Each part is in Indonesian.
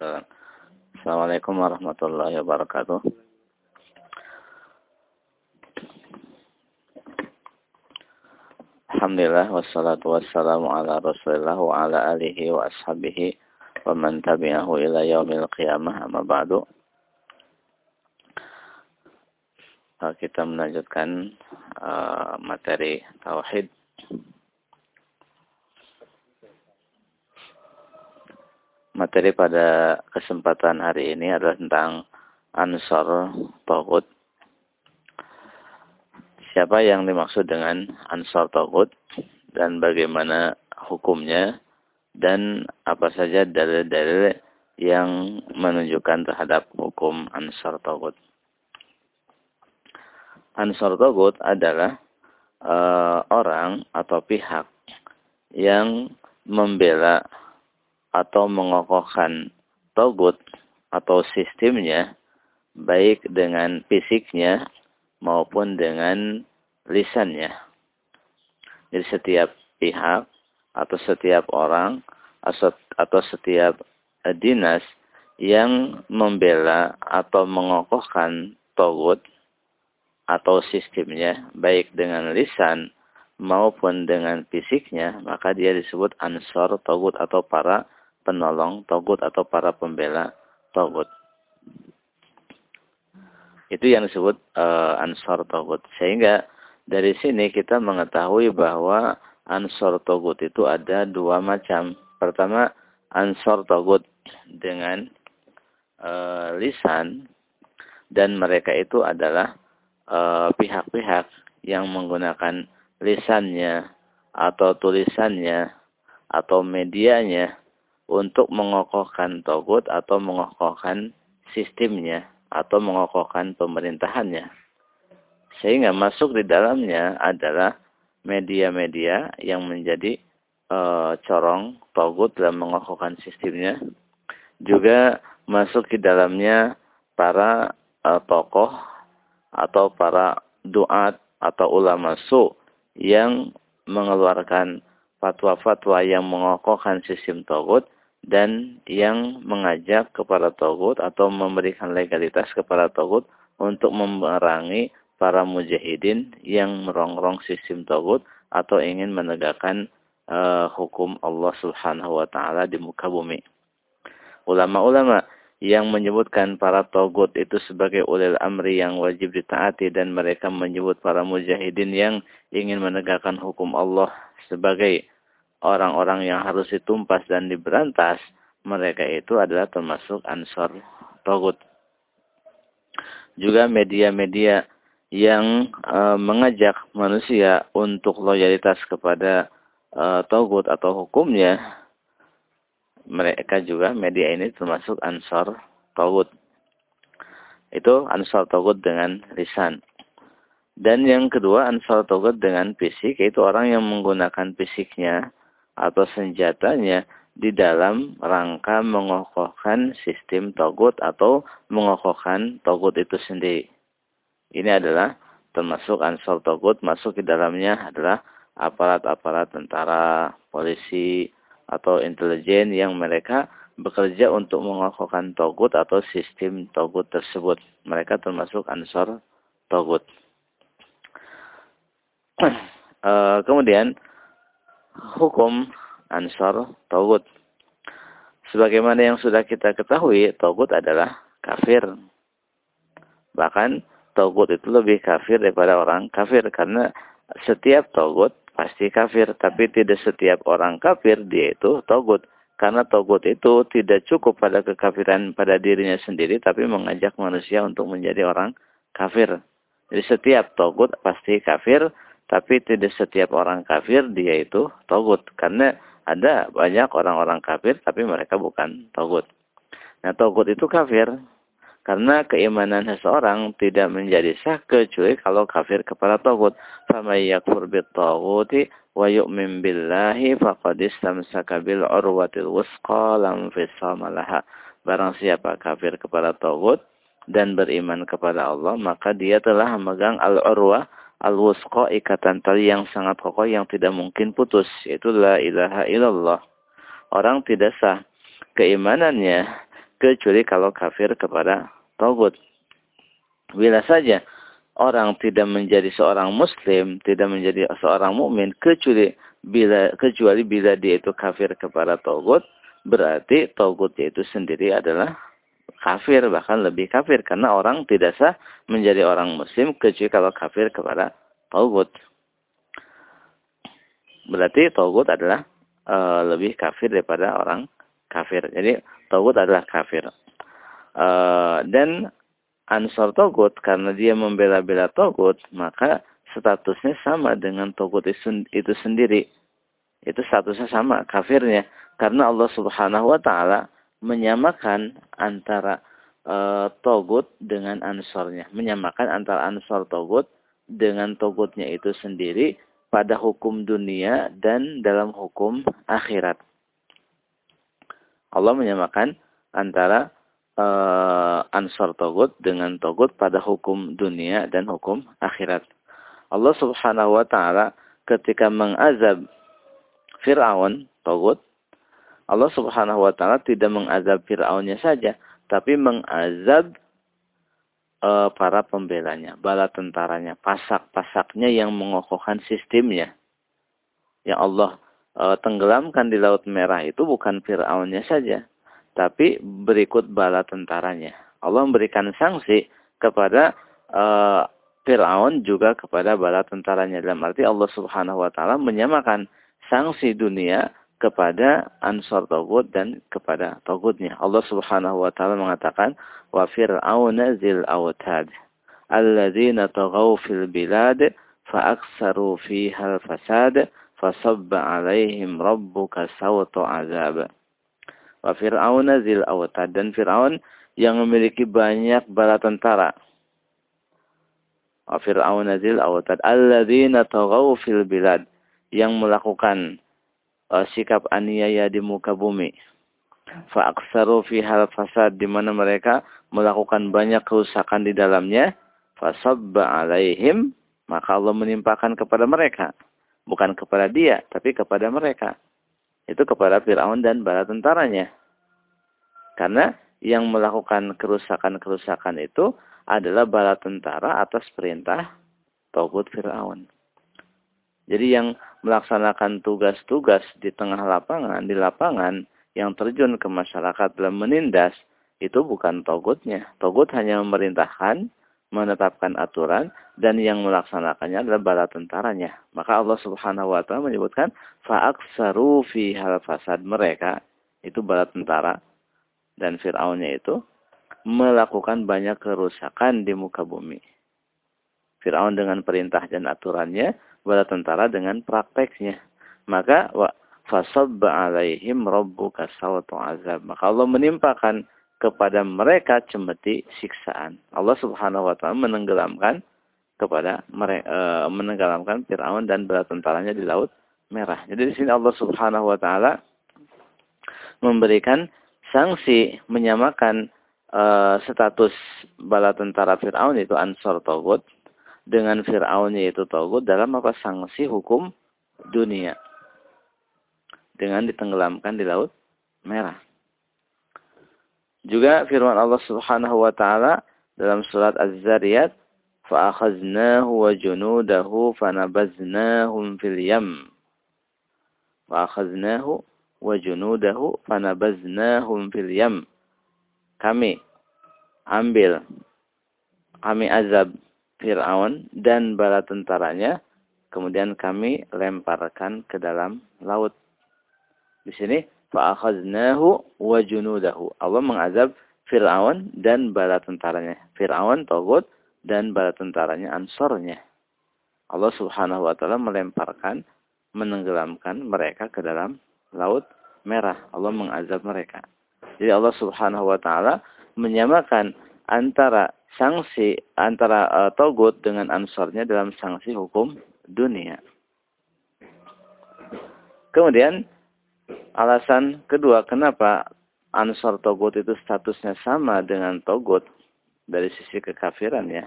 Waalaikumsalam. Assalamualaikum warahmatullahi wabarakatuh. Alhamdulillah wassalatu wassalamu ala Rasulillah wa ala alihi wa ashabihi wa man tabi'ahu ila yaumil qiyamah amma ba'du. Kita melanjutkan uh, materi tauhid Materi pada kesempatan hari ini adalah tentang Ansor Togut. Siapa yang dimaksud dengan Ansor Togut dan bagaimana hukumnya dan apa saja dalil-dalil yang menunjukkan terhadap hukum Ansor Togut. Ansor Togut adalah uh, orang atau pihak yang membela atau mengokohkan togut atau sistemnya baik dengan fisiknya maupun dengan lisannya. Jadi setiap pihak atau setiap orang atau setiap dinas yang membela atau mengokohkan togut atau sistemnya baik dengan lisan maupun dengan fisiknya maka dia disebut ansor togut atau para penolong togut atau para pembela togut. Itu yang disebut uh, ansor togut. Sehingga dari sini kita mengetahui bahwa ansor togut itu ada dua macam. Pertama, ansor togut dengan uh, lisan dan mereka itu adalah eh, pihak-pihak uh, yang menggunakan lisannya atau tulisannya atau medianya untuk mengokohkan togut atau mengokohkan sistemnya atau mengokohkan pemerintahannya. Sehingga masuk di dalamnya adalah media-media yang menjadi e, corong togut dalam mengokohkan sistemnya. Juga masuk di dalamnya para e, tokoh atau para duat atau ulama su yang mengeluarkan fatwa-fatwa yang mengokohkan sistem togut dan yang mengajak kepada togut atau memberikan legalitas kepada togut untuk memerangi para mujahidin yang merongrong sistem togut atau ingin menegakkan uh, hukum Allah Subhanahu wa taala di muka bumi. Ulama-ulama yang menyebutkan para togut itu sebagai ulil amri yang wajib ditaati dan mereka menyebut para mujahidin yang ingin menegakkan hukum Allah sebagai orang-orang yang harus ditumpas dan diberantas, mereka itu adalah termasuk ansor togut. Juga media-media yang e, mengajak manusia untuk loyalitas kepada e, togut atau hukumnya, mereka juga media ini termasuk ansor togut. Itu ansor togut dengan lisan. Dan yang kedua ansor togut dengan fisik, yaitu orang yang menggunakan fisiknya atau senjatanya di dalam rangka mengokohkan sistem togut atau mengokohkan togut itu sendiri. Ini adalah termasuk ansor togut, masuk di dalamnya adalah aparat-aparat tentara, polisi, atau intelijen yang mereka bekerja untuk mengokohkan togut atau sistem togut tersebut. Mereka termasuk ansor togut. Uh, kemudian hukum Ansar Togut. Sebagaimana yang sudah kita ketahui, Togut adalah kafir. Bahkan Togut itu lebih kafir daripada orang kafir. Karena setiap Togut pasti kafir. Tapi tidak setiap orang kafir dia itu Togut. Karena Togut itu tidak cukup pada kekafiran pada dirinya sendiri. Tapi mengajak manusia untuk menjadi orang kafir. Jadi setiap Togut pasti kafir tapi tidak setiap orang kafir dia itu togut. Karena ada banyak orang-orang kafir tapi mereka bukan togut. Nah togut itu kafir. Karena keimanan seseorang tidak menjadi sah kecuali kalau kafir kepada togut. فَمَنْ يَكْفُرْ بِالطَّاغُوتِ وَيُؤْمِنْ بِاللَّهِ فَقَدْ اسْتَمْسَكَ بِالْعُرْوَةِ الْوُثْقَى لَا انْفِصَامَ لَهَا Barang siapa kafir kepada togut dan beriman kepada Allah, maka dia telah memegang al-urwah al-wusqa ikatan tali yang sangat kokoh yang tidak mungkin putus yaitu la ilaha illallah orang tidak sah keimanannya kecuali kalau kafir kepada togut. Bila saja orang tidak menjadi seorang muslim, tidak menjadi seorang mukmin kecuali bila kecuali bila dia itu kafir kepada togut, berarti togut itu sendiri adalah kafir bahkan lebih kafir karena orang tidak sah menjadi orang muslim kecuali kalau kafir kepada togut. Berarti togut adalah e, lebih kafir daripada orang kafir. Jadi togut adalah kafir. E, dan ansor togut karena dia membela-bela togut maka statusnya sama dengan togut itu sendiri. Itu statusnya sama kafirnya karena Allah Subhanahu wa taala menyamakan antara e, togut dengan ansornya, menyamakan antara ansor togut dengan togutnya itu sendiri pada hukum dunia dan dalam hukum akhirat. Allah menyamakan antara uh, ansar togut dengan togut pada hukum dunia dan hukum akhirat. Allah subhanahu wa ta'ala ketika mengazab Fir'aun, togut, Allah subhanahu wa ta'ala tidak mengazab Fir'aunnya saja, tapi mengazab uh, para pembelanya, bala tentaranya, pasak-pasaknya yang mengokohkan sistemnya. Yang Allah uh, tenggelamkan di Laut Merah itu bukan Fir'aunnya saja, tapi berikut bala tentaranya. Allah memberikan sanksi kepada uh, Fir'aun juga kepada bala tentaranya. Dalam arti Allah subhanahu wa ta'ala menyamakan sanksi dunia kepada ansor togut dan kepada togutnya. Allah subhanahu wa ta'ala mengatakan, Wa fir'auna zil awtad, alladzina tagaw fil bilad, fa'aksaru fiha al-fasad, fasabba alaihim rabbuka sawtu azab. Wa fir'auna zil awtad, dan Fir'aun yang memiliki banyak bala tentara. Wa fir'auna zil awtad, alladzina tagaw fil bilad, yang melakukan uh, sikap aniaya di muka bumi. Fa'aksaru hal fasad di mana mereka melakukan banyak kerusakan di dalamnya. Fasabba alaihim maka Allah menimpakan kepada mereka. Bukan kepada dia, tapi kepada mereka. Itu kepada Fir'aun dan bala tentaranya. Karena yang melakukan kerusakan-kerusakan itu adalah bala tentara atas perintah Togut Fir'aun. Jadi yang melaksanakan tugas-tugas di tengah lapangan, di lapangan, yang terjun ke masyarakat dalam menindas, itu bukan togutnya. Togut hanya memerintahkan, menetapkan aturan, dan yang melaksanakannya adalah bala tentaranya. Maka Allah subhanahu wa ta'ala menyebutkan, fa'aksaru fi hal fasad mereka, itu bala tentara, dan Fir'aunnya itu, melakukan banyak kerusakan di muka bumi. Fir'aun dengan perintah dan aturannya, bala tentara dengan prakteknya. Maka wa fasabba alaihim rabbuka sawatu azab. Maka Allah menimpakan kepada mereka cemeti siksaan. Allah Subhanahu wa taala menenggelamkan kepada mereka e, menenggelamkan Firaun dan bala tentaranya di laut merah. Jadi di sini Allah Subhanahu wa taala memberikan sanksi menyamakan e, status bala tentara Firaun itu Ansor Togut dengan Fir'aun yaitu Togut dalam apa sanksi hukum dunia. Dengan ditenggelamkan di laut merah. Juga firman Allah Subhanahu wa taala dalam surat Az-Zariyat, "Fa'akhaznahu wa junudahu fanabaznahum fil yam." Fa'akhaznahu wa junudahu fanabaznahum fil yam. Kami ambil kami azab Fir'aun dan bala tentaranya. Kemudian kami lemparkan ke dalam laut. Di sini, fa'akhaznahu wa junudahu. Allah mengazab Fir'aun dan bala tentaranya. Fir'aun, Togut, dan bala tentaranya, ansornya. Allah subhanahu wa ta'ala melemparkan, menenggelamkan mereka ke dalam laut merah. Allah mengazab mereka. Jadi Allah subhanahu wa ta'ala menyamakan antara sanksi antara uh, togut dengan ansornya dalam sanksi hukum dunia. Kemudian alasan kedua kenapa ansor togut itu statusnya sama dengan togut dari sisi kekafiran ya.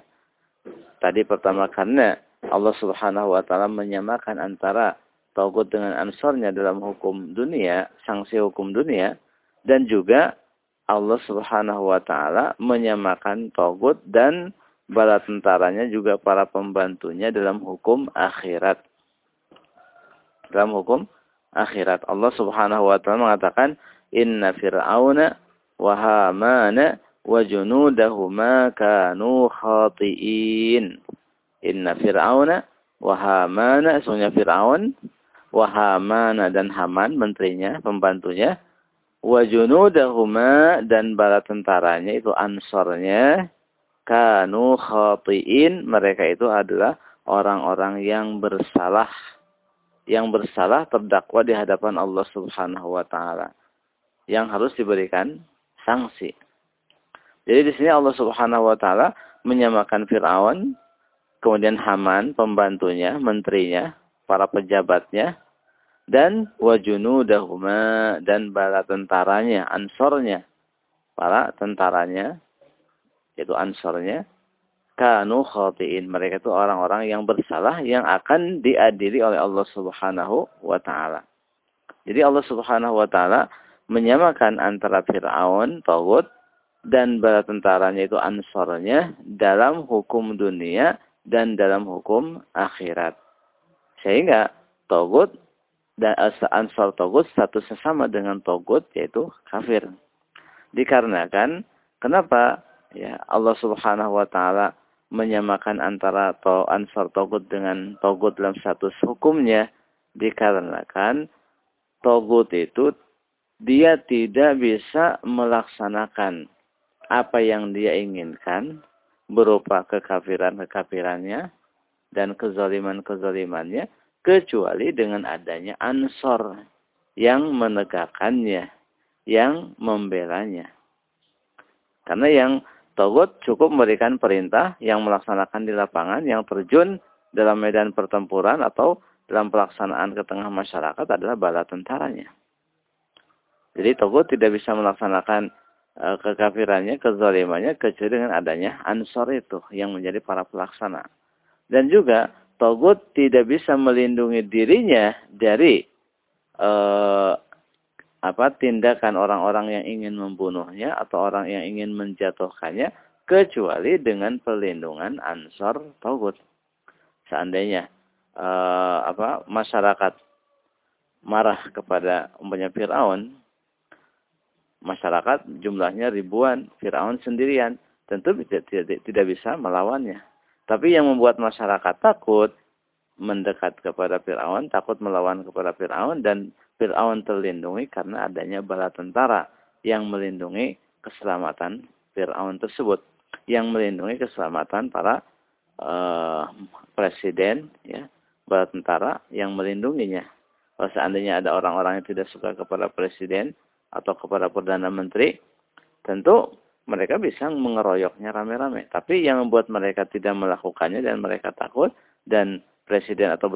Tadi pertama karena Allah subhanahu wa ta'ala menyamakan antara togut dengan ansornya dalam hukum dunia, sanksi hukum dunia, dan juga Allah Subhanahu wa taala menyamakan togut dan bala tentaranya juga para pembantunya dalam hukum akhirat. Dalam hukum akhirat Allah Subhanahu wa taala mengatakan inna fir'auna wa hamana wa junudahuma kanu khati'in. Inna fir'auna wa hamana sesungguhnya Fir'aun wa hamana dan Haman menterinya, pembantunya wa junudahuma dan bala tentaranya itu ansornya kanu khati'in mereka itu adalah orang-orang yang bersalah yang bersalah terdakwa di hadapan Allah Subhanahu wa taala yang harus diberikan sanksi. Jadi di sini Allah Subhanahu wa taala menyamakan Firaun kemudian Haman pembantunya, menterinya, para pejabatnya dan wajunudahuma dan bala tentaranya, ansornya, para tentaranya, yaitu ansornya, kanu khatiin. Mereka itu orang-orang yang bersalah yang akan diadili oleh Allah Subhanahu wa taala. Jadi Allah Subhanahu wa taala menyamakan antara Firaun, Tawud dan bala tentaranya itu ansornya dalam hukum dunia dan dalam hukum akhirat. Sehingga Tawud dan ansar togut satu sesama dengan togut yaitu kafir. Dikarenakan kenapa? Ya Allah Subhanahu wa taala menyamakan antara to, ansar togut dengan togut dalam status hukumnya. Dikarenakan togut itu dia tidak bisa melaksanakan apa yang dia inginkan berupa kekafiran-kekafirannya dan kezaliman-kezalimannya kecuali dengan adanya ansor yang menegakkannya, yang membelanya. Karena yang Togut cukup memberikan perintah yang melaksanakan di lapangan, yang terjun dalam medan pertempuran atau dalam pelaksanaan ke tengah masyarakat adalah bala tentaranya. Jadi Togut tidak bisa melaksanakan e, kekafirannya, kezalimannya kecuali dengan adanya ansor itu yang menjadi para pelaksana. Dan juga Togut tidak bisa melindungi dirinya dari eh, apa tindakan orang-orang yang ingin membunuhnya atau orang yang ingin menjatuhkannya kecuali dengan perlindungan ansor Togut. Seandainya eh, apa masyarakat marah kepada umpamanya Firaun, masyarakat jumlahnya ribuan, Firaun sendirian, tentu tidak, tidak, tidak bisa melawannya. Tapi yang membuat masyarakat takut mendekat kepada Fir'aun, takut melawan kepada Fir'aun, dan Fir'aun terlindungi karena adanya bala tentara yang melindungi keselamatan Fir'aun tersebut. Yang melindungi keselamatan para uh, presiden, ya, bala tentara yang melindunginya. Kalau seandainya ada orang-orang yang tidak suka kepada presiden atau kepada perdana menteri, tentu mereka bisa mengeroyoknya rame-rame. Tapi yang membuat mereka tidak melakukannya dan mereka takut dan presiden atau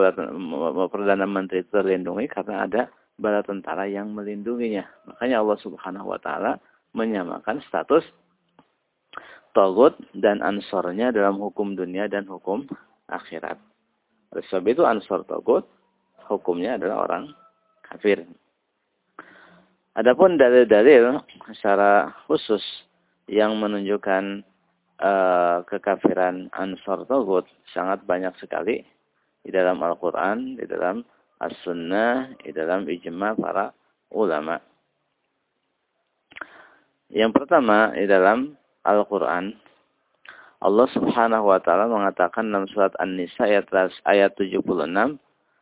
perdana menteri terlindungi karena ada bala tentara yang melindunginya. Makanya Allah Subhanahu wa taala menyamakan status togut dan ansornya dalam hukum dunia dan hukum akhirat. Oleh sebab itu ansor togut hukumnya adalah orang kafir. Adapun dalil-dalil secara khusus yang menunjukkan uh, kekafiran Ansar Togut sangat banyak sekali di dalam Al-Quran, di dalam As-Sunnah, di dalam ijma para ulama. Yang pertama di dalam Al-Quran, Allah Subhanahu wa taala mengatakan dalam surat An-Nisa ayat ayat 76,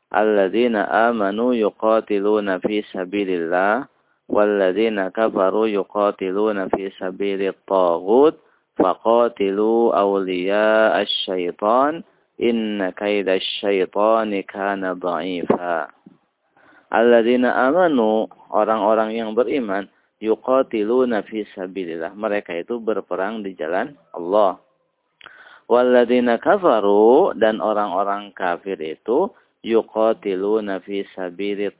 "Alladzina amanu yuqatiluna fi sabilillah walladzina kafaru yuqatiluna fi sabilit taghut faqatilu awliya asyaitan inna kaida syaitani kana dha'ifa alladzina amanu orang-orang yang beriman yuqatiluna fi sabilillah mereka itu berperang di jalan Allah. walladzina kafaru dan orang-orang kafir itu yuqatiluna fi sabilit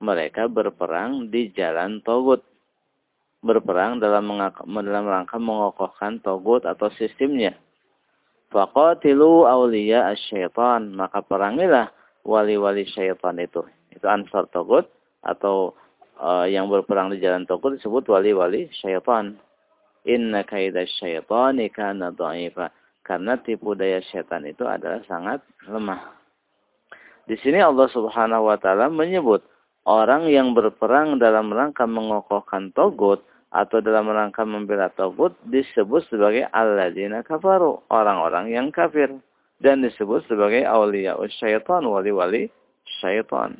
mereka berperang di jalan Togut. Berperang dalam, dalam rangka mengokohkan Togut atau sistemnya. Faqatilu awliya asyaitan. Maka perangilah wali-wali syaitan itu. Itu ansar Togut atau uh, yang berperang di jalan Togut disebut wali-wali syaitan. Inna kaidah syaitani kana dha'ifa. Karena tipu daya syaitan itu adalah sangat lemah. Di sini Allah Subhanahu wa taala menyebut orang yang berperang dalam rangka mengokohkan togut atau dalam rangka membela togut disebut sebagai alladzina kafaru, orang-orang yang kafir dan disebut sebagai aulia syaitan, wali-wali syaitan.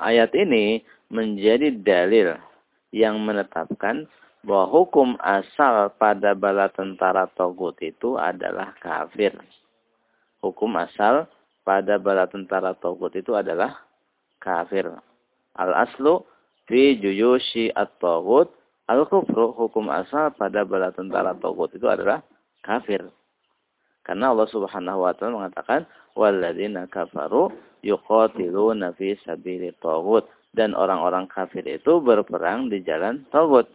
Ayat ini menjadi dalil yang menetapkan bahwa hukum asal pada bala tentara Togut itu adalah kafir. Hukum asal pada bala tentara Togut itu adalah kafir. Al-aslu fi juyushi at-togut al-kufru. Hukum asal pada bala tentara Togut itu adalah kafir. Karena Allah Subhanahu wa taala mengatakan walladzina kafaru yuqatiluna fi sabili taghut dan orang-orang kafir itu berperang di jalan taghut.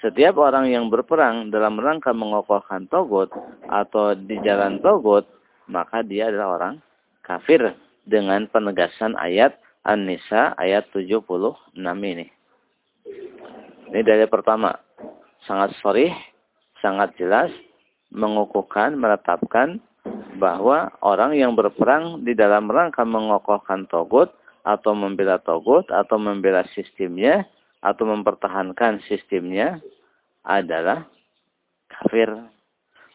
Setiap orang yang berperang dalam rangka mengokohkan togut atau di jalan togut, maka dia adalah orang kafir dengan penegasan ayat An-Nisa ayat 76 ini. Ini dari pertama. Sangat sorih, sangat jelas, mengukuhkan, menetapkan bahwa orang yang berperang di dalam rangka mengokohkan togut atau membela togut atau membela sistemnya atau mempertahankan sistemnya adalah kafir.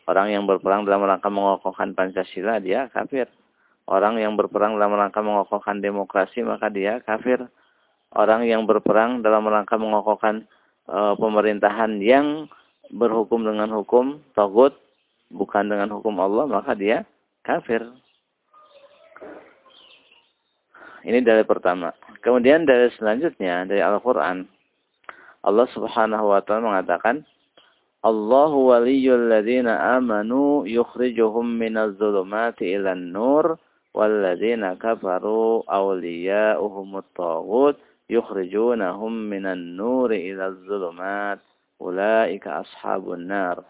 Orang yang berperang dalam rangka mengokohkan Pancasila dia kafir. Orang yang berperang dalam rangka mengokohkan demokrasi maka dia kafir. Orang yang berperang dalam rangka mengokohkan e, pemerintahan yang berhukum dengan hukum togut bukan dengan hukum Allah maka dia kafir. Ini dari pertama. Kemudian dari selanjutnya dari Al-Quran. Allah subhanahu wa ta'ala mengatakan. Allahu waliyul ladhina amanu yukhrijuhum minaz zulumati ilan nur. Walladhina kafaru awliya'uhumut taghut yukhrijunahum minan nuri ilaz zulumat. Ulaika ashabun nar.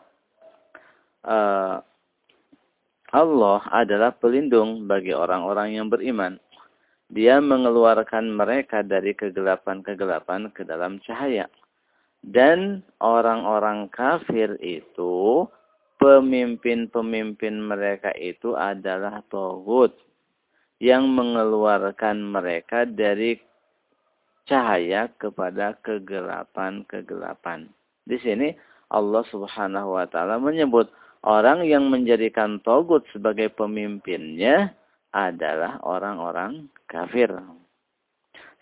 Allah adalah pelindung bagi orang-orang yang beriman. Dia mengeluarkan mereka dari kegelapan-kegelapan ke dalam cahaya. Dan orang-orang kafir itu, pemimpin-pemimpin mereka itu adalah Tohut. Yang mengeluarkan mereka dari cahaya kepada kegelapan-kegelapan. Di sini Allah subhanahu wa ta'ala menyebut orang yang menjadikan togut sebagai pemimpinnya adalah orang-orang kafir.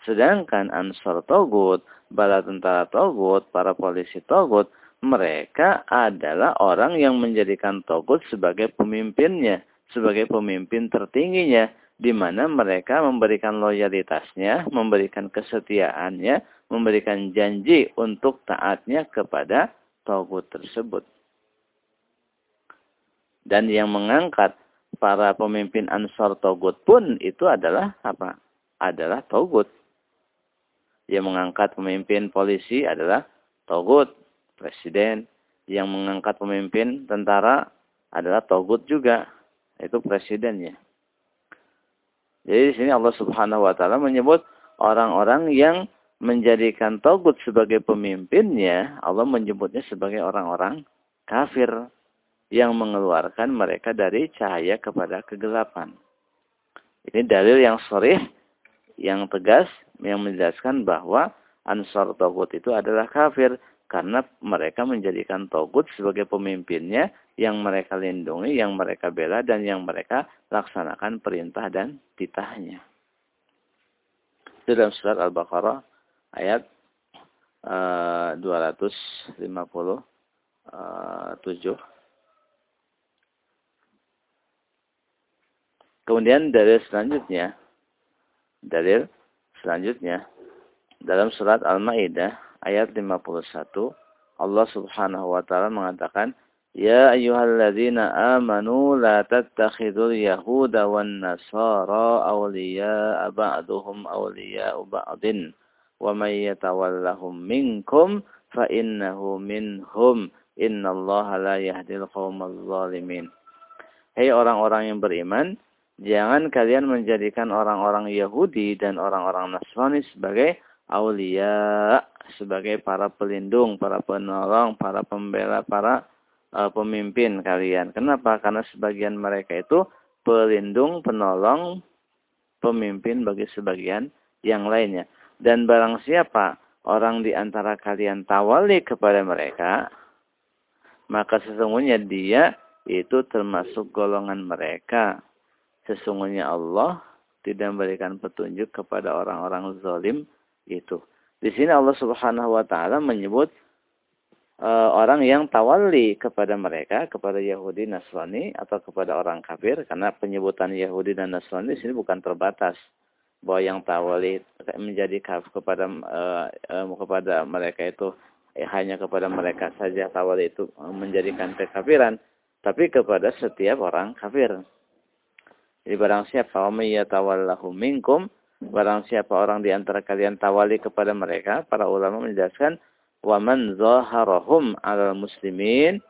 Sedangkan ansor togut, bala tentara togut, para polisi togut, mereka adalah orang yang menjadikan togut sebagai pemimpinnya, sebagai pemimpin tertingginya, di mana mereka memberikan loyalitasnya, memberikan kesetiaannya, memberikan janji untuk taatnya kepada togut tersebut dan yang mengangkat para pemimpin Ansar Togut pun itu adalah apa? Adalah Togut. Yang mengangkat pemimpin polisi adalah Togut, presiden. Yang mengangkat pemimpin tentara adalah Togut juga, itu presidennya. Jadi di sini Allah Subhanahu wa taala menyebut orang-orang yang menjadikan Togut sebagai pemimpinnya, Allah menyebutnya sebagai orang-orang kafir yang mengeluarkan mereka dari cahaya kepada kegelapan. Ini dalil yang sorih, yang tegas, yang menjelaskan bahwa Ansar Togut itu adalah kafir. Karena mereka menjadikan Togut sebagai pemimpinnya yang mereka lindungi, yang mereka bela, dan yang mereka laksanakan perintah dan titahnya. Itu dalam surat Al-Baqarah ayat uh, 257. Kemudian dalil selanjutnya, dalil selanjutnya dalam surat Al-Maidah ayat 51 Allah Subhanahu wa taala mengatakan Ayyuhalladzina amanu la tattakhidul yahuda wan nasara awliya'a ba'duhum awliya'u ba'din. Wa may yatawallahum minkum fa innahu minhum. Innallaha la yahdil qaumal zalimin. Hei orang-orang yang beriman Jangan kalian menjadikan orang-orang Yahudi dan orang-orang Nasrani sebagai aulia, sebagai para pelindung, para penolong, para pembela, para uh, pemimpin kalian. Kenapa? Karena sebagian mereka itu pelindung, penolong, pemimpin bagi sebagian yang lainnya. Dan barang siapa orang di antara kalian tawali kepada mereka, maka sesungguhnya dia itu termasuk golongan mereka sesungguhnya Allah tidak memberikan petunjuk kepada orang-orang zalim itu. Di sini Allah Subhanahu wa taala menyebut uh, orang yang tawali kepada mereka, kepada Yahudi, Nasrani atau kepada orang kafir karena penyebutan Yahudi dan Nasrani di sini bukan terbatas bahwa yang tawali menjadi kafir kepada uh, uh, kepada mereka itu eh, hanya kepada mereka saja tawali itu menjadikan kekafiran, tapi kepada setiap orang kafir. Jadi barang siapa tawallahu minkum, barang siapa orang di antara kalian tawali kepada mereka, para ulama menjelaskan wa man zaharahum 'alal muslimin,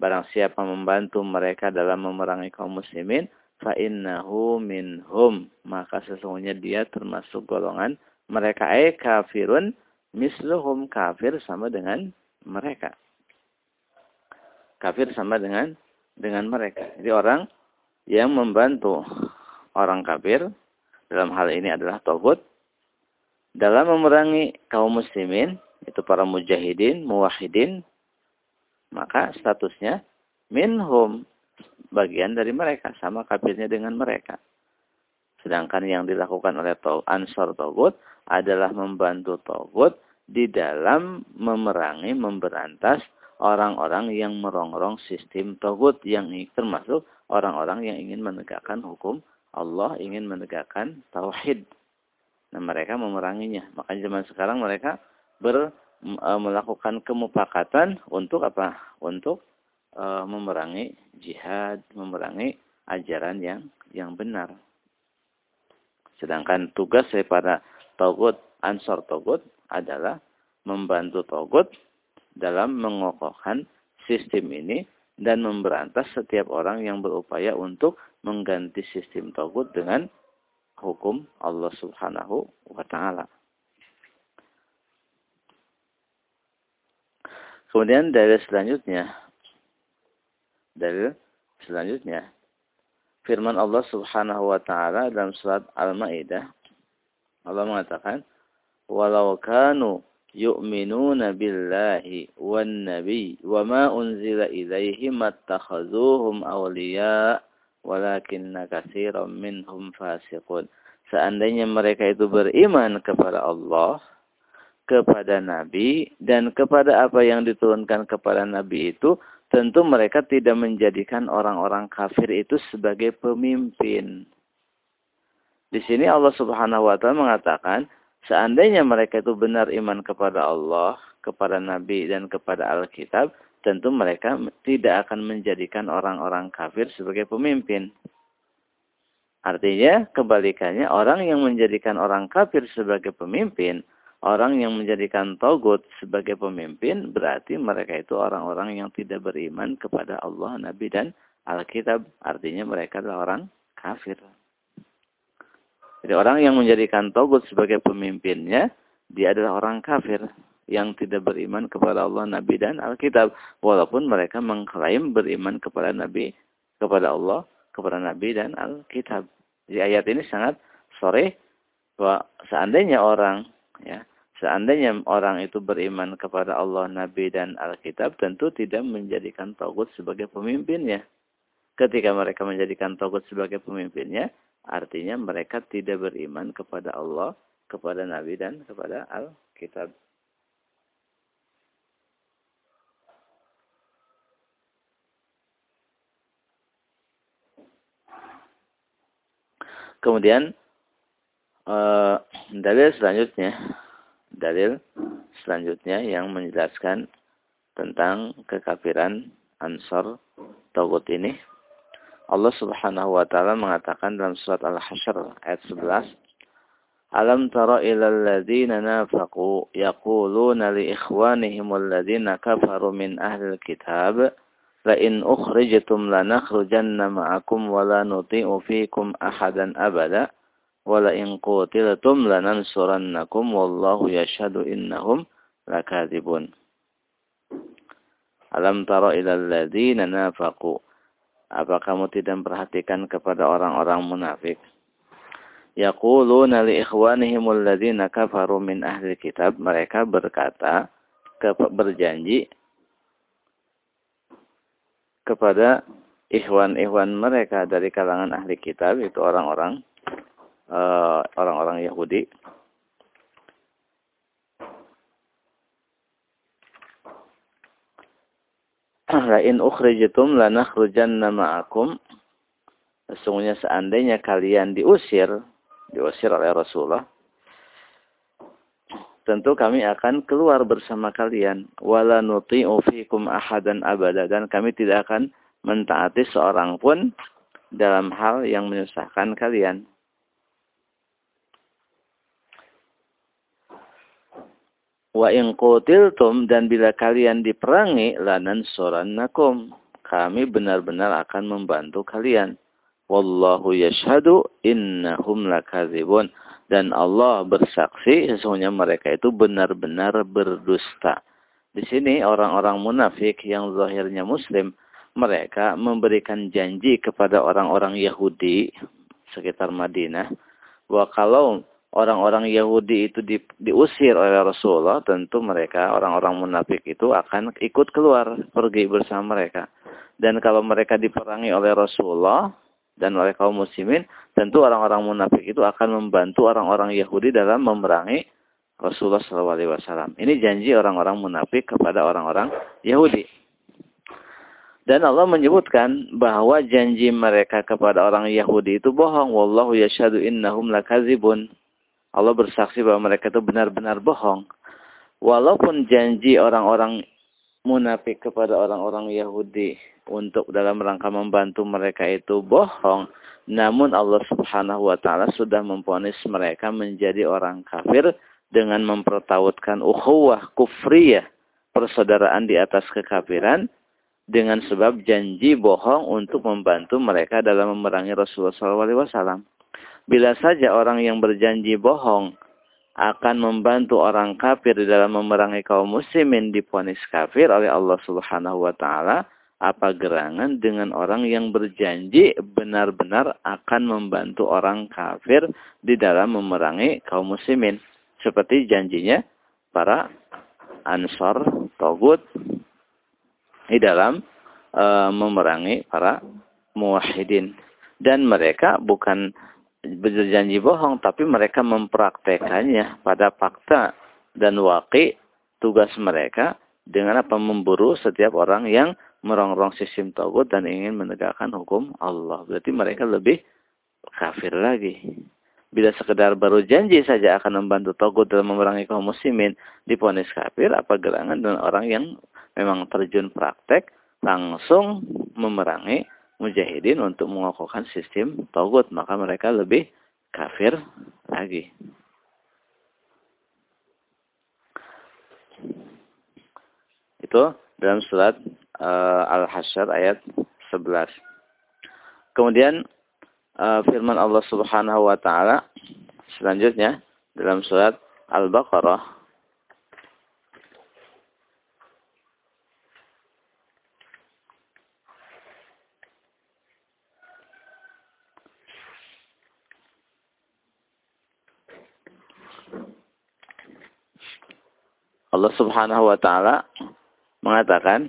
barang siapa membantu mereka dalam memerangi kaum muslimin, fa innahu minhum, maka sesungguhnya dia termasuk golongan mereka ay kafirun misluhum kafir sama dengan mereka. Kafir sama dengan dengan mereka. Jadi orang yang membantu orang kafir dalam hal ini adalah Togut dalam memerangi kaum muslimin itu para mujahidin, muwahidin maka statusnya minhum bagian dari mereka sama kafirnya dengan mereka sedangkan yang dilakukan oleh Ansar Togut adalah membantu Togut di dalam memerangi, memberantas orang-orang yang merongrong sistem Togut yang termasuk orang-orang yang ingin menegakkan hukum Allah, ingin menegakkan tauhid. Nah, mereka memeranginya. Makanya zaman sekarang mereka ber, e, melakukan kemupakatan untuk apa? Untuk e, memerangi jihad, memerangi ajaran yang yang benar. Sedangkan tugas daripada Togut, Ansor Togut adalah membantu Togut dalam mengokohkan sistem ini dan memberantas setiap orang yang berupaya untuk mengganti sistem togut dengan hukum Allah Subhanahu wa taala. Kemudian dari selanjutnya. Dari selanjutnya. Firman Allah Subhanahu wa taala dalam surat Al-Maidah. Allah mengatakan walau kanu yu'minuna billahi wan nabi wa ma unzila ilaihim attakhazuhum awliya walakinna katsiran minhum fasiqun. Seandainya mereka itu beriman kepada Allah kepada nabi dan kepada apa yang diturunkan kepada nabi itu tentu mereka tidak menjadikan orang-orang kafir itu sebagai pemimpin di sini Allah Subhanahu wa taala mengatakan Seandainya mereka itu benar iman kepada Allah, kepada Nabi, dan kepada Alkitab, tentu mereka tidak akan menjadikan orang-orang kafir sebagai pemimpin. Artinya, kebalikannya, orang yang menjadikan orang kafir sebagai pemimpin, orang yang menjadikan togut sebagai pemimpin, berarti mereka itu orang-orang yang tidak beriman kepada Allah, Nabi, dan Alkitab. Artinya mereka adalah orang kafir. Jadi orang yang menjadikan Togut sebagai pemimpinnya, dia adalah orang kafir yang tidak beriman kepada Allah, Nabi, dan Alkitab. Walaupun mereka mengklaim beriman kepada Nabi, kepada Allah, kepada Nabi, dan Alkitab. Di ayat ini sangat sore bahwa seandainya orang, ya, seandainya orang itu beriman kepada Allah, Nabi, dan Alkitab, tentu tidak menjadikan Togut sebagai pemimpinnya. Ketika mereka menjadikan Togut sebagai pemimpinnya, Artinya mereka tidak beriman kepada Allah, kepada Nabi dan kepada Al-Kitab. Kemudian uh, dalil selanjutnya, dalil selanjutnya yang menjelaskan tentang kekafiran Ansor Togut ini. Allah Subhanahu wa taala mengatakan dalam surat Al-Hasyr ayat 11 Alam tara ila alladziina nafaqu yaquluna li ikhwanihim alladziina kafaru min ahli al-kitab la in ukhrijtum lanakhrujanna ma'akum wa la nuti'u fikum ahadan abada wa la in qutiltum lanansurannakum wallahu yashhadu innahum lakadzibun. Alam tara ilal ladzina nafaqu. Apa kamu tidak memperhatikan kepada orang-orang munafik? Yaquluna li ikhwanihim alladzina kafaru min ahli kitab. Mereka berkata, berjanji kepada ikhwan-ikhwan mereka dari kalangan ahli kitab itu orang-orang uh, orang-orang Yahudi La in ukhrijitum lanakhrujanna ma'akum. Sesungguhnya seandainya kalian diusir, diusir oleh Rasulullah, tentu kami akan keluar bersama kalian. Wala nuti'u fikum ahadan abada. Dan kami tidak akan mentaati seorang pun dalam hal yang menyusahkan kalian. Wa in qutiltum dan bila kalian diperangi lanan sorannakum. Kami benar-benar akan membantu kalian. Wallahu yashhadu innahum lakadzibun. Dan Allah bersaksi sesungguhnya mereka itu benar-benar berdusta. Di sini orang-orang munafik yang zahirnya muslim, mereka memberikan janji kepada orang-orang Yahudi sekitar Madinah bahwa kalau orang-orang Yahudi itu di, diusir oleh Rasulullah, tentu mereka orang-orang munafik itu akan ikut keluar pergi bersama mereka. Dan kalau mereka diperangi oleh Rasulullah dan oleh kaum muslimin, tentu orang-orang munafik itu akan membantu orang-orang Yahudi dalam memerangi Rasulullah SAW. Ini janji orang-orang munafik kepada orang-orang Yahudi. Dan Allah menyebutkan bahwa janji mereka kepada orang Yahudi itu bohong. Wallahu yashadu innahum lakazibun. Allah bersaksi bahwa mereka itu benar-benar bohong. Walaupun janji orang-orang munafik kepada orang-orang Yahudi untuk dalam rangka membantu mereka itu bohong, namun Allah Subhanahu wa taala sudah memponis mereka menjadi orang kafir dengan mempertautkan ukhuwah kufriyah, persaudaraan di atas kekafiran dengan sebab janji bohong untuk membantu mereka dalam memerangi Rasulullah SAW. Bila saja orang yang berjanji bohong akan membantu orang kafir di dalam memerangi kaum muslimin diponis kafir oleh Allah Subhanahu wa taala, apa gerangan dengan orang yang berjanji benar-benar akan membantu orang kafir di dalam memerangi kaum muslimin? Seperti janjinya para ansor togut di dalam e, memerangi para muwahhidin. Dan mereka bukan berjanji bohong, tapi mereka mempraktekannya pada fakta dan waki tugas mereka dengan apa memburu setiap orang yang merongrong sistem togut dan ingin menegakkan hukum Allah. Berarti mereka lebih kafir lagi. Bila sekedar baru janji saja akan membantu togut dalam memerangi kaum muslimin, diponis kafir, apa gerangan dengan orang yang memang terjun praktek, langsung memerangi mujahidin untuk mengokohkan sistem togut. Maka mereka lebih kafir lagi. Itu dalam surat uh, Al-Hasyr ayat 11. Kemudian uh, firman Allah Subhanahu wa taala selanjutnya dalam surat Al-Baqarah Allah Subhanahu wa taala mengatakan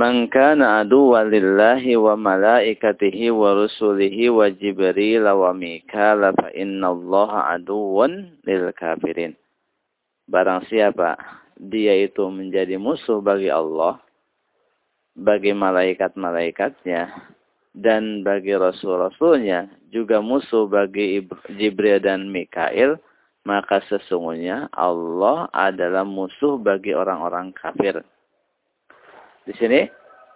Man kana aduwwan lillahi wa malaikatihi wa rusulihi wa Jibril wa Mikala fa innallaha aduwwan lil kafirin. Barang siapa dia itu menjadi musuh bagi Allah, bagi malaikat-malaikatnya, dan bagi rasul-rasulnya, juga musuh bagi Jibril dan Mikail, maka sesungguhnya Allah adalah musuh bagi orang-orang kafir. Di sini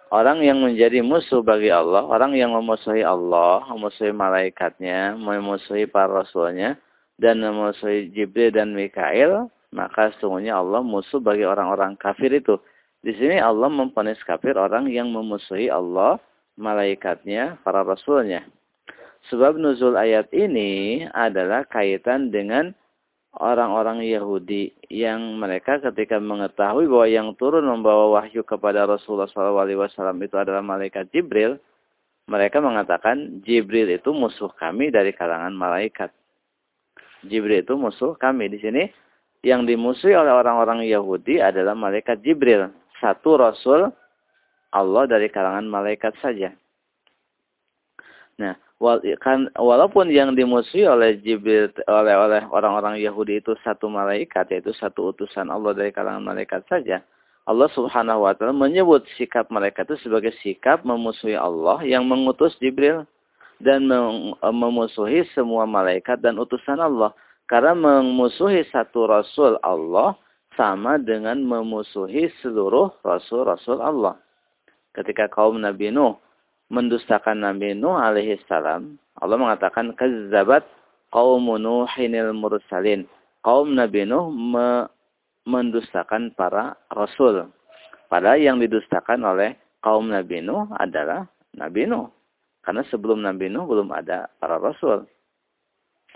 orang yang menjadi musuh bagi Allah, orang yang memusuhi Allah, memusuhi malaikatnya, memusuhi para rasulnya, dan memusuhi Jibril dan Mikail, maka sesungguhnya Allah musuh bagi orang-orang kafir itu. Di sini Allah memponis kafir orang yang memusuhi Allah, malaikatnya, para rasulnya. Sebab nuzul ayat ini adalah kaitan dengan orang-orang Yahudi yang mereka ketika mengetahui bahwa yang turun membawa wahyu kepada Rasulullah SAW itu adalah malaikat Jibril, mereka mengatakan Jibril itu musuh kami dari kalangan malaikat. Jibril itu musuh kami di sini. Yang dimusuhi oleh orang-orang Yahudi adalah malaikat Jibril satu rasul Allah dari kalangan malaikat saja. Nah, kan, walaupun yang dimusuhi oleh Jibril oleh oleh orang-orang Yahudi itu satu malaikat yaitu satu utusan Allah dari kalangan malaikat saja. Allah Subhanahu wa taala menyebut sikap mereka itu sebagai sikap memusuhi Allah yang mengutus Jibril dan memusuhi semua malaikat dan utusan Allah. Karena memusuhi satu rasul Allah sama dengan memusuhi seluruh rasul-rasul Allah. Ketika kaum Nabi Nuh mendustakan Nabi Nuh alaihi salam, Allah mengatakan kazzabat kaum Nuhinil mursalin. Kaum Nabi Nuh me mendustakan para rasul. Padahal yang didustakan oleh kaum Nabi Nuh adalah Nabi Nuh. Karena sebelum Nabi Nuh belum ada para rasul.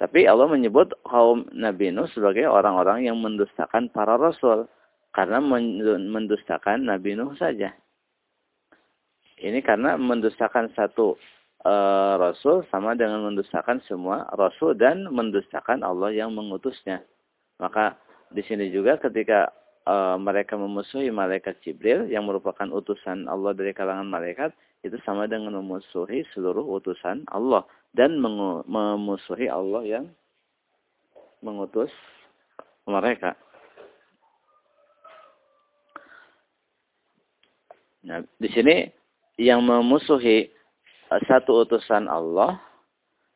Tapi Allah menyebut kaum Nabi Nuh sebagai orang-orang yang mendustakan para rasul. Karena mendustakan Nabi Nuh saja. Ini karena mendustakan satu e, rasul sama dengan mendustakan semua rasul dan mendustakan Allah yang mengutusnya. Maka di sini juga ketika e, mereka memusuhi malaikat Jibril yang merupakan utusan Allah dari kalangan malaikat, itu sama dengan memusuhi seluruh utusan Allah dan memusuhi Allah yang mengutus mereka. Nah, di sini yang memusuhi eh, satu utusan Allah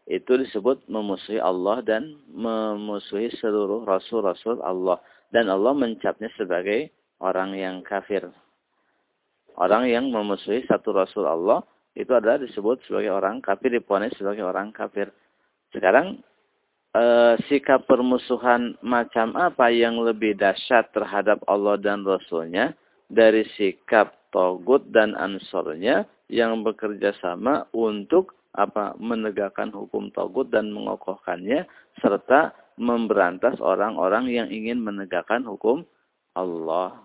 itu disebut memusuhi Allah dan memusuhi seluruh rasul-rasul Allah dan Allah mencapnya sebagai orang yang kafir. Orang yang memusuhi satu rasul Allah itu adalah disebut sebagai orang kafir, diponis sebagai orang kafir. Sekarang e, sikap permusuhan macam apa yang lebih dahsyat terhadap Allah dan Rasulnya dari sikap Togut dan Ansornya yang bekerja sama untuk apa menegakkan hukum Togut dan mengokohkannya serta memberantas orang-orang yang ingin menegakkan hukum Allah.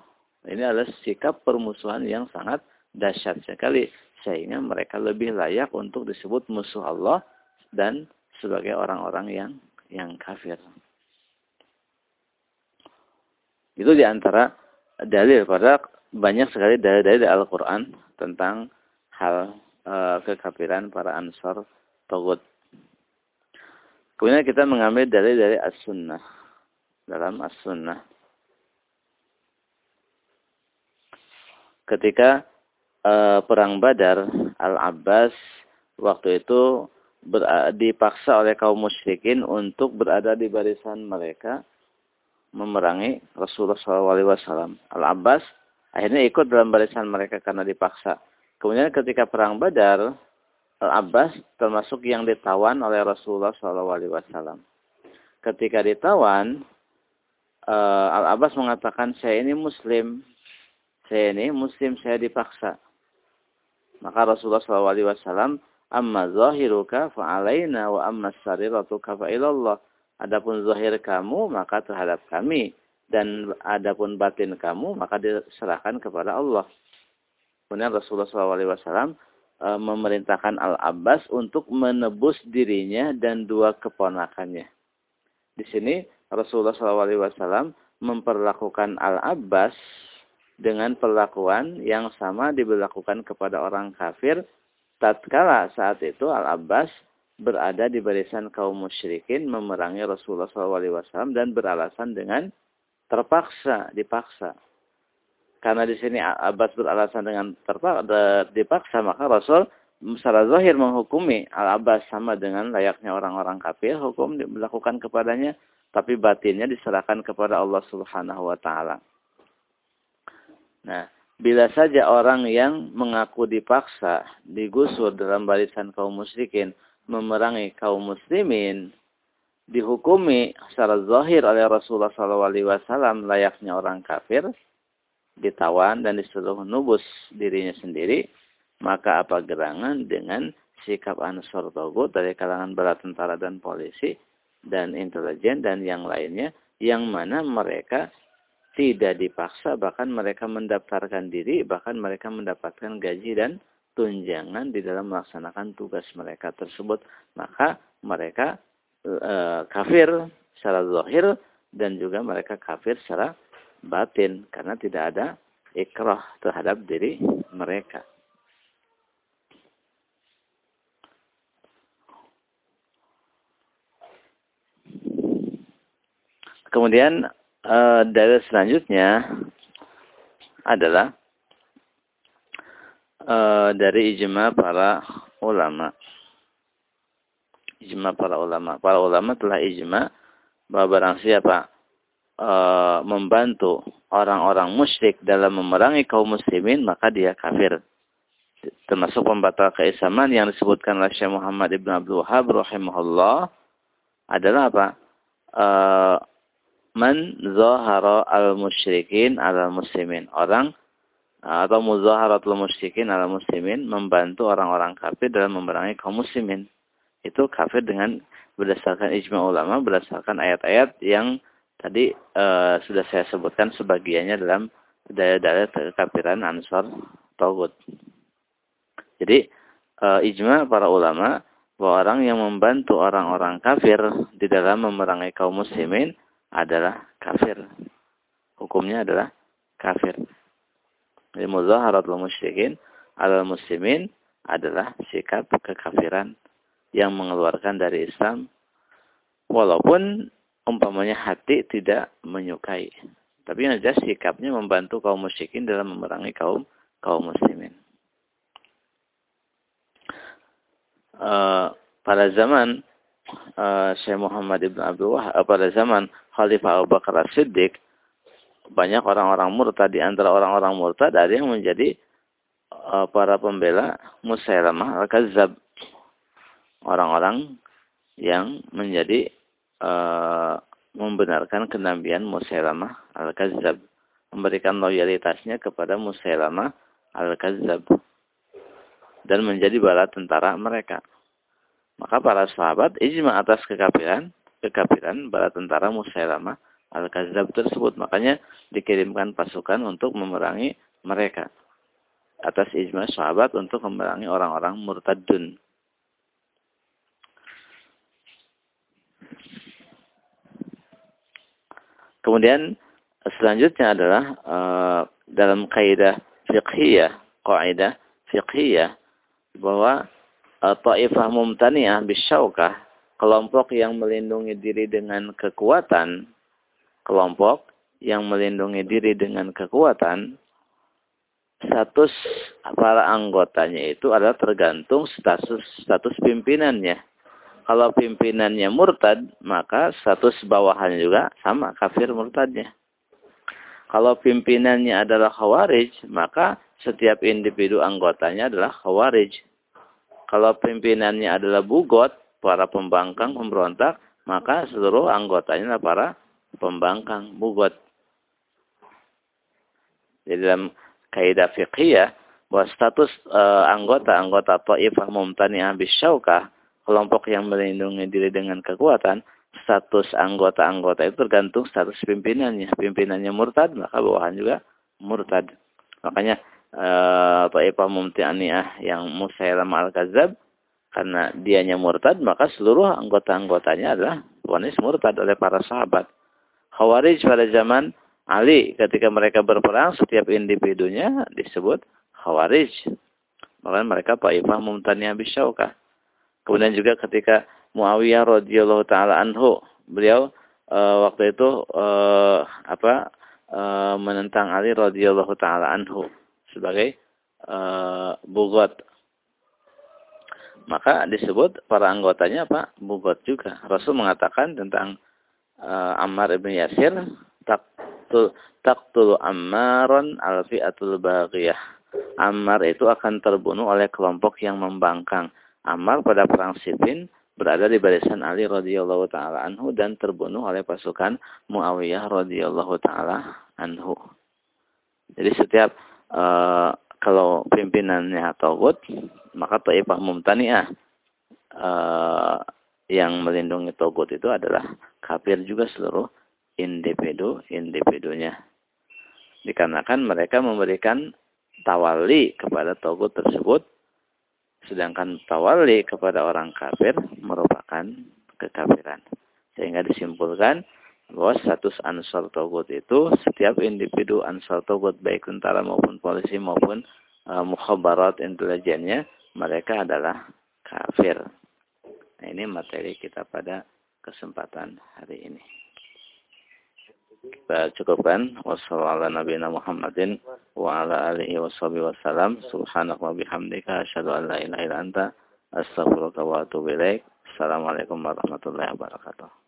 Ini adalah sikap permusuhan yang sangat dahsyat sekali sehingga mereka lebih layak untuk disebut musuh Allah dan sebagai orang-orang yang yang kafir. Itu di antara dalil pada banyak sekali dalil-dalil dari Al-Quran tentang hal e, kekafiran para ansar togut. Kemudian kita mengambil dalil dari As-Sunnah. Dalam As-Sunnah. Ketika uh, perang Badar, Al-Abbas waktu itu ber, dipaksa oleh kaum musyrikin untuk berada di barisan mereka memerangi Rasulullah SAW. Al-Abbas akhirnya ikut dalam barisan mereka karena dipaksa. Kemudian ketika perang Badar, Al-Abbas termasuk yang ditawan oleh Rasulullah SAW. Ketika ditawan, uh, Al-Abbas mengatakan, saya ini muslim. Saya ini muslim, saya dipaksa. Maka Rasulullah SAW, Amma zahiruka fa'alaina wa amma sariratuka fa'ilallah. Adapun zahir kamu, maka terhadap kami. Dan adapun batin kamu, maka diserahkan kepada Allah. Kemudian Rasulullah SAW e, memerintahkan Al-Abbas untuk menebus dirinya dan dua keponakannya. Di sini Rasulullah SAW memperlakukan Al-Abbas dengan perlakuan yang sama diberlakukan kepada orang kafir tatkala saat itu Al-Abbas berada di barisan kaum musyrikin memerangi Rasulullah SAW dan beralasan dengan terpaksa, dipaksa. Karena di sini Abbas beralasan dengan terpaksa, dipaksa, maka Rasul secara zahir menghukumi Al-Abbas sama dengan layaknya orang-orang kafir, hukum dilakukan kepadanya, tapi batinnya diserahkan kepada Allah Subhanahu wa taala. Nah, bila saja orang yang mengaku dipaksa, digusur dalam barisan kaum musyrikin, memerangi kaum muslimin, dihukumi secara zahir oleh Rasulullah SAW layaknya orang kafir, ditawan dan disuruh nubus dirinya sendiri, maka apa gerangan dengan sikap Ansor Togut dari kalangan bala tentara dan polisi dan intelijen dan yang lainnya yang mana mereka tidak dipaksa bahkan mereka mendaftarkan diri bahkan mereka mendapatkan gaji dan tunjangan di dalam melaksanakan tugas mereka tersebut. Maka mereka e, kafir secara zahir dan juga mereka kafir secara batin karena tidak ada ikrah terhadap diri mereka. Kemudian uh, dalil selanjutnya adalah uh, dari ijma para ulama. Ijma para ulama. Para ulama telah ijma bahwa barang siapa uh, membantu orang-orang musyrik dalam memerangi kaum muslimin, maka dia kafir. Termasuk pembatal keislaman yang disebutkan oleh Syekh Muhammad Ibn Abdul Wahab rahimahullah adalah apa? Uh, man zahara al-musyrikin al muslimin. Orang atau muzaharatul musyrikin al muslimin membantu orang-orang kafir dalam memerangi kaum muslimin. Itu kafir dengan berdasarkan ijma ulama, berdasarkan ayat-ayat yang tadi uh, sudah saya sebutkan sebagiannya dalam dalil-dalil kekafiran Ansar Togut. Jadi uh, ijma para ulama bahwa orang yang membantu orang-orang kafir di dalam memerangi kaum muslimin adalah kafir. Hukumnya adalah kafir. Jadi muzaharatul musyrikin al muslimin adalah sikap kekafiran yang mengeluarkan dari Islam walaupun umpamanya hati tidak menyukai. Tapi yang jelas sikapnya membantu kaum musyrikin dalam memerangi kaum kaum muslimin. Uh, pada zaman uh, Syekh Muhammad Ibn Abdul Wahab, pada zaman Khalifah Abu Bakar Siddiq, banyak orang-orang murtad di antara orang-orang murtad ada yang menjadi uh, para pembela Musailamah al-Kazzab. Orang-orang yang menjadi uh, membenarkan kenabian Musailamah al-Kazzab. Memberikan loyalitasnya kepada Musailamah al-Kazzab. Dan menjadi bala tentara mereka. Maka para sahabat ijma atas kekafiran kekafiran bala tentara Musailamah al-Kadzab tersebut. Makanya dikirimkan pasukan untuk memerangi mereka. Atas ijma sahabat untuk memerangi orang-orang murtadun. Kemudian selanjutnya adalah uh, dalam kaidah fiqhiyah, kaidah fiqhiyah bahwa uh, ta'ifah mumtani'ah bisyaukah kelompok yang melindungi diri dengan kekuatan, kelompok yang melindungi diri dengan kekuatan, status para anggotanya itu adalah tergantung status status pimpinannya. Kalau pimpinannya murtad, maka status bawahannya juga sama kafir murtadnya. Kalau pimpinannya adalah khawarij, maka setiap individu anggotanya adalah khawarij. Kalau pimpinannya adalah bugot, para pembangkang pemberontak, maka seluruh anggotanya adalah para pembangkang bugot. Jadi dalam kaidah fiqhiyah bahwa status anggota-anggota ta'ifah mumtani'ah bisyaukah, kelompok yang melindungi diri dengan kekuatan, status anggota-anggota itu tergantung status pimpinannya. Pimpinannya murtad, maka bawahan juga murtad. Makanya uh, ta'ifah mumtani'ah yang Musailam al-Kazab karena dianya murtad, maka seluruh anggota-anggotanya adalah wanis murtad oleh para sahabat. Khawarij pada zaman Ali ketika mereka berperang, setiap individunya disebut Khawarij. Maka mereka Taifah Mumtaniyah Bisyaukah. Kemudian juga ketika Muawiyah radhiyallahu taala anhu, beliau uh, waktu itu uh, apa uh, menentang Ali radhiyallahu taala anhu sebagai uh, bugot maka disebut para anggotanya apa? Bugot juga. Rasul mengatakan tentang uh, Ammar ibn Yasir, taktul taktul Ammaron alfi'atul baghiyah. Ammar itu akan terbunuh oleh kelompok yang membangkang. Ammar pada perang Siffin berada di barisan Ali radhiyallahu taala anhu dan terbunuh oleh pasukan Muawiyah radhiyallahu taala anhu. Jadi setiap uh, kalau pimpinannya togut, maka taifah mumtani'ah uh, yang melindungi togut itu adalah kafir juga seluruh individu-individunya. Dikarenakan mereka memberikan tawali kepada togut tersebut, sedangkan tawali kepada orang kafir merupakan kekafiran. Sehingga disimpulkan bahwa status ansar togut itu setiap individu ansar togut baik tentara maupun polisi maupun uh, mukhabarat intelijennya mereka adalah kafir. Nah ini materi kita pada kesempatan hari ini. Kita cukupkan. Wassalamualaikum Muhammadin wa ala alihi wa. Astagfirullah wa atubu ilaik. Assalamualaikum warahmatullahi wabarakatuh.